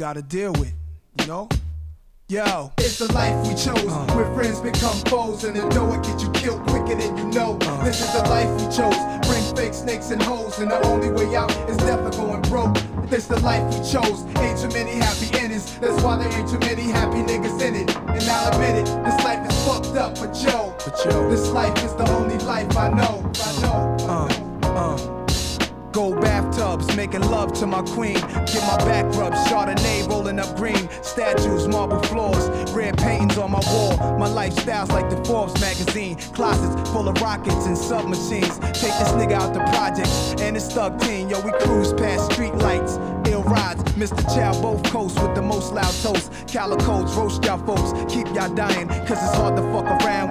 gotta deal with, you know? Yo. It's the life we chose, uh. where friends become foes, and the door will get you killed quicker than you know. Uh. This is the life we chose. Bring fake snakes and hoes, and the only way out is or going broke. This the life we chose. Ain't too many happy endings. That's why there ain't too many happy niggas in it. And I'll admit it, this life is fucked up, but yo, but yo. this life is the only life I know. Making love to my queen. Get my back rubbed, Chardonnay rolling up green. Statues, marble floors, red paintings on my wall. My lifestyle's like the Forbes magazine. Closets full of rockets and submachines. Take this nigga out the projects and his thug team. Yo, we cruise past street lights. Ill rides, Mr. Chow, both coasts with the most loud toast. Calicodes, roast y'all folks, keep y'all dying. Cause it's hard to fuck around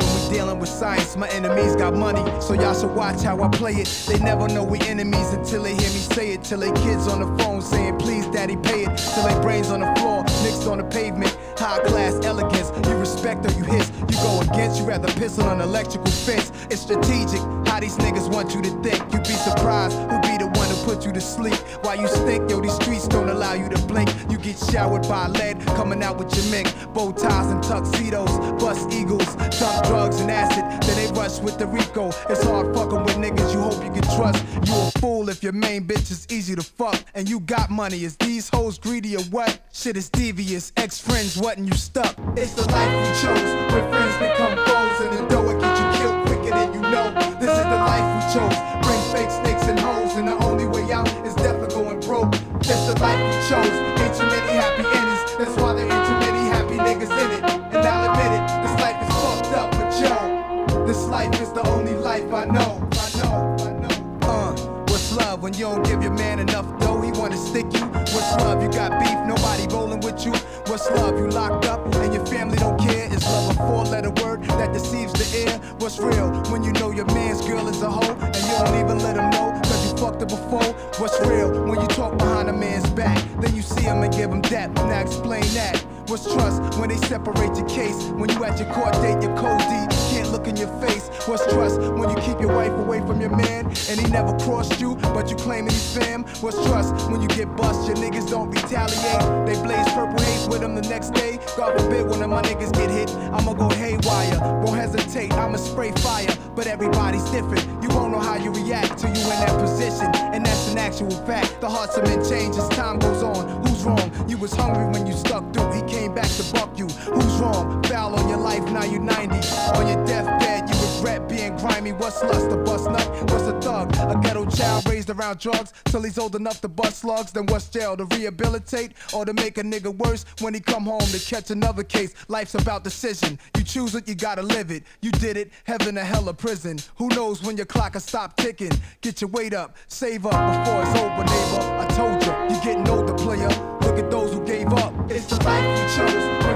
science. My enemies got money, so y'all should watch how I play it. They never know we enemies until they hear me say it. Till they kids on the phone saying, please, daddy, pay it. Till they brains on the floor, mixed on the pavement. High class elegance, you respect or you hiss. You go against, you rather piss on an electrical fence. It's strategic, how these niggas want you to think. You'd be surprised who be the one to put you to sleep. While you stink, yo, these streets don't allow you to blink. You get showered by lead, coming out with your mink. Bow ties and tuxedos, bust eagles, With the RICO. It's hard fucking with niggas you hope you can trust. You a fool if your main bitch is easy to fuck. And you got money. Is these hoes greedy or what? Shit is devious. Ex friends, what and you stuck. It's the life we chose. When friends become foes and the door will get you killed quicker than you know. This is the life we chose. Bring fake snakes and hoes, and the only way out is death or going broke. That's the life we chose. You don't give your man enough dough? He wanna stick you. What's love? You got beef, nobody rolling with you. What's love? You locked up and your family don't care. Is love a four letter word that deceives the air? What's real when you know your man's girl is a hoe and you don't even let him know? Cause you fucked her before? What's real when you talk behind a man's back? Then you see him and give him depth. Now explain that. What's trust when they separate your case? When you at your court date, your code D can't look in your face. What's trust when you keep your wife away from your man and he never crossed you, but you claiming he's fam? What's trust when you get bust? Your niggas don't retaliate. They blaze purple haze with them the next day. God forbid one of my niggas get hit, I'ma go haywire. Won't hesitate, I'ma spray fire. But everybody's different. You won't know how you react till you in that position, actual fact. The hearts of men change as time goes on. Who's wrong? You was hungry when you stuck through. He came back to buck you. Who's wrong? Foul on your life, now you're 90. On your deathbed, you regret being grimy. What's lust? A bust nut? What's a thug? A ghetto child raised around drugs till he's old enough to bust slugs. Then what's jail? To rehabilitate or to make a nigga worse when he come home to catch another case? Life's about decision. You choose it, you gotta live it. You did it, heaven or hell or prison. Who knows when your clock will stop ticking? Get your weight up, save up before it's over, neighbor. I told you, you're getting older, player. Look at those who gave up. It's the life you chose.